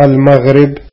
المغرب